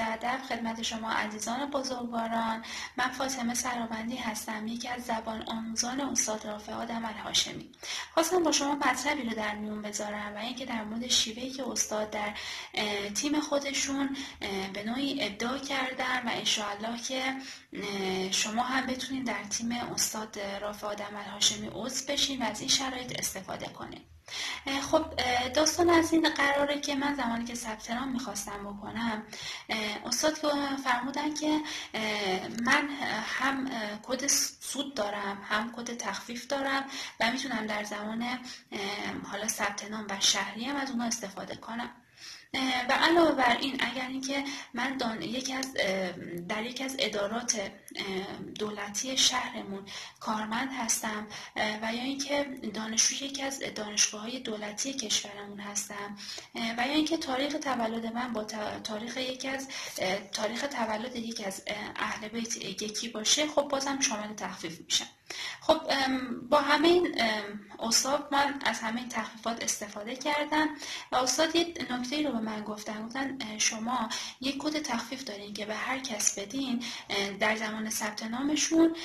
ادب خدمت شما عزیزان بزرگواران. من فاطمه سرابندی هستم یکی از زبان آموزان استاد رافع آدم الهاشمی. خواستم با شما مطلبی رو در میون بذارم و اینکه در مورد شیوهی که استاد در تیم خودشون به نوعی ابداع کردن و انشاءالله که شما هم بتونید در تیم استاد رافع آدم الهاشمی عضو بشین و از این شرایط استفاده کنید خب داستان از این قراره که من زمانی که ثبت نام می‌خواستم بکنم استاد فرمودن که من هم کد سود دارم هم کد تخفیف دارم و می‌تونم در زمان حالا ثبت نام و شهری هم از اونها استفاده کنم. و علاوه بر این اگر اینکه من دان... یکی از در یکی از ادارات دولتی شهرمون کارمند هستم و یا اینکه دانشجوی یکی از دانشگاه های دولتی کشورمون هستم و یا اینکه تاریخ تولد من با تاریخ یکی از تاریخ تولد یکی از اهل بیت یکی باشه خب بازم شامل تخفیف میشم. خب با همه این استاد من از همه تخفیفات استفاده کردم و استاد یه نکته رو به من گفتن گفتن شما یک کد تخفیف دارین که به هر کس بدین در زمان ثبت نامشون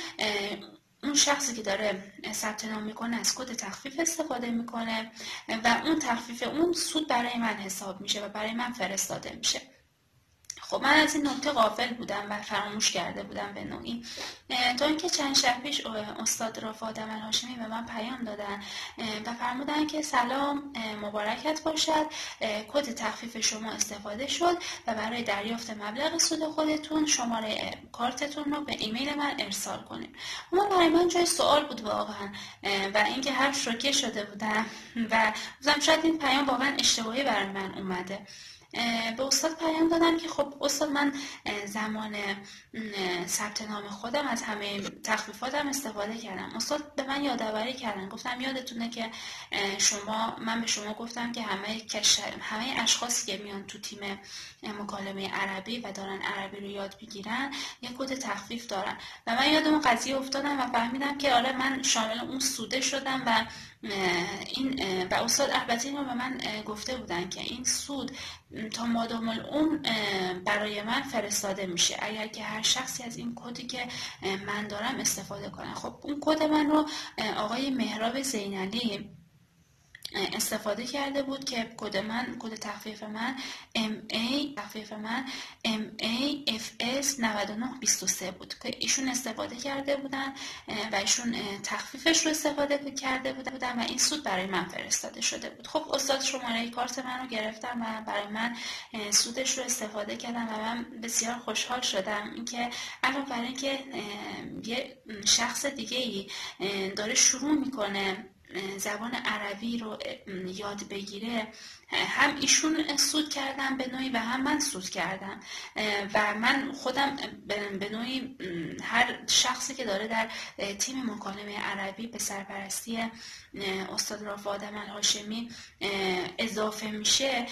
اون شخصی که داره ثبت نام می‌کنه از کد تخفیف استفاده می‌کنه و اون تخفیف اون سود برای من حساب میشه و برای من فرستاده میشه. خب من از این نکته غافل بودم و فراموش کرده بودم به نوعی. تا اینکه چند شب پیش استاد رافع آدم هاشمی به من پیام دادن و فرمودن که سلام مبارکت باشد کد تخفیف شما استفاده شد و برای دریافت مبلغ سود خودتون شماره کارتتون رو به ایمیل من ارسال کنید. اما برای من جای سوال بود واقعا و اینکه هر شوکه شده بودم و شاید این پیام واقعا اشتباهی برای من اومده. به استاد پیام دادم که خب استاد من زمان ثبت نام خودم از همه تخفیفاتم استفاده کردم. استاد به من یادآوری کردن. گفتم یادتونه که شما من به شما گفتم که همه همه اشخاصی که میان تو تیم مکالمه عربی و دارن عربی رو یاد بگیرن یک کد تخفیف دارن. و من یاد اون قضیه افتادم و فهمیدم که آره من شامل اون سوده شدم و این و استاد البته اینو به من گفته بودن که این سود تا مادام اون برای من فرستاده میشه. اگر که هر شخصی از این کدی که من دارم استفاده کنه خب اون کد من رو آقای مهراب زینالی استفاده کرده بود که کد من کد تخفیف من MA تخفیف من MAFS 9923 بود که ایشون استفاده کرده بودن و ایشون تخفیفش رو استفاده کرده بودن و این سود برای من فرستاده شده بود. خب استاد شماره کارت من رو گرفتم و برای من سودش رو استفاده کردم و من بسیار خوشحال شدم. اینکه علاوه بر اینکه یه شخص دیگه ای داره شروع می‌کنه زبان عربی رو یاد بگیره هم ایشون سود کردم به نوعی و هم من سود کردم. و من خودم به نوعی هر شخصی که داره در تیم مکالمه عربی به سرپرستی استاد رافع آدم الهاشمی اضافه میشه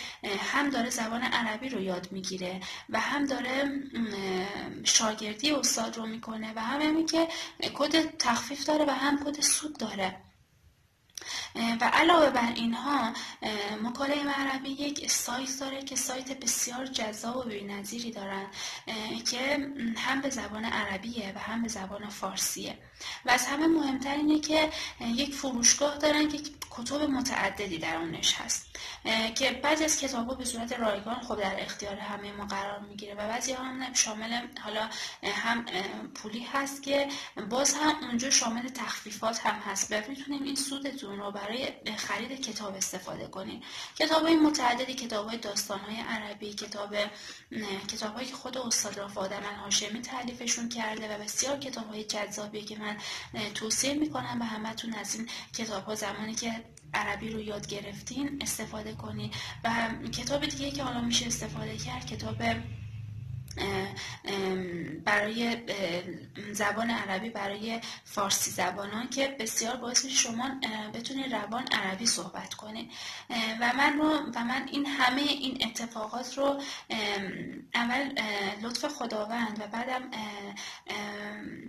هم داره زبان عربی رو یاد می‌گیره و هم داره شاگردی استاد رو می‌کنه و هم همین که کد تخفیف داره و هم کد سود داره. و علاوه بر اینها مکالمه عربی یک سایت داره که سایت بسیار جذاب و بی‌نظیری دارن که هم به زبان عربیه و هم به زبان فارسیه. و از همه مهمتر اینه که یک فروشگاه دارن که کتب متعددی در آنش هست. که بعضی از کتاب به صورت رایگان خود در اختیار همه ما قرار می‌گیره و بعضی هم شامل حالا هم پولی هست که باز هم اونجا شامل تخفیفات هم هست. و می‌تونیم این سودتون رو برای خرید کتاب استفاده کنیم کتاب های متعددی کتاب های داستان های عربی کتاب کتاب که خود استاد رافع آدم هاشمی تعلیفشون کرده و بسیار کتاب های جذابی که من توصیه می‌کنم به همتون از این کتاب ها زمانی که عربی رو یاد گرفتین استفاده کنید و کتاب دیگه که حالا میشه استفاده کرد کتاب برای زبان عربی برای فارسی زبانان که بسیار باعث شما بتونید روان عربی صحبت کنید. و من رو و من این همه این اتفاقات رو اول لطف خداوند و بعدم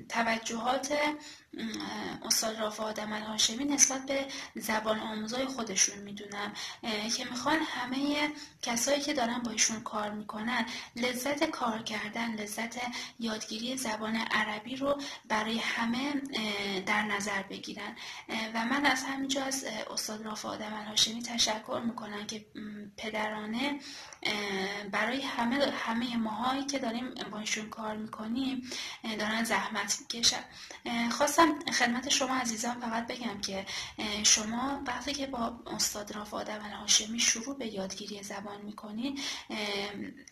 توجهات استاد رافع آدم هاشمی نسبت به زبان آموزای خودشون می‌دونم که می‌خوان همه کسایی که دارن با ایشون کار می‌کنن لذت کار کردن لذت یادگیری زبان عربی رو برای همه در نظر بگیرن. و من از همینجا از استاد رافع آدم هاشمی تشکر می‌کنم که پدرانه برای همه همه ماهایی که داریم با ایشون کار می‌کنیم دارن زحمت می‌کشن. خواستم خدمت شما عزیزان فقط بگم که شما وقتی که با استاد رافع آدم هاشمی شروع به یادگیری زبان می‌کنین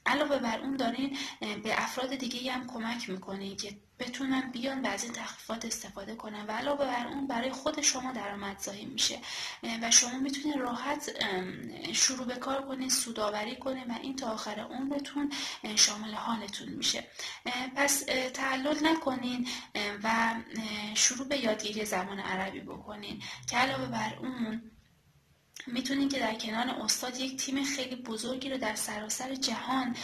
علاوه بر اون دارین به افراد دیگه هم کمک می‌کنین که بتونن بیان و از این تخفیفات استفاده کنن و علاوه بر اون برای خود شما درآمدزایی میشه. و شما می‌تونید راحت شروع به کار کنید سوداوری کنید و این تا آخر عمرتون شامل حالتون میشه. پس تعلل نکنین و شروع به یادگیری زبان عربی بکنین که علاوه بر اون می‌تونین که در کنار استاد یک تیم خیلی بزرگی رو در سراسر جهان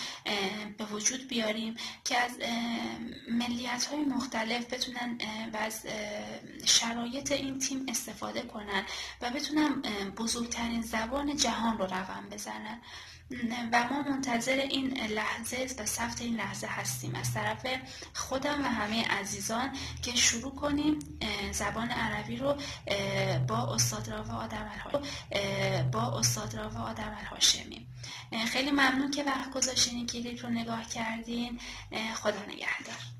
به وجود بیاریم که از ملیت های مختلف بتونن و از شرایط این تیم استفاده کنن و بتونن بزرگترین زبان جهان رو رقم بزنن. و ما منتظر این لحظه و ثبت این لحظه هستیم. از طرف خودم و همه عزیزان که شروع کنیم زبان عربی رو با استاد راوا آدم با استاد راوا آدم هاشمی خیلی ممنون که وقت گذاشتین کلیپ رو نگاه کردین. خدا نگهدار.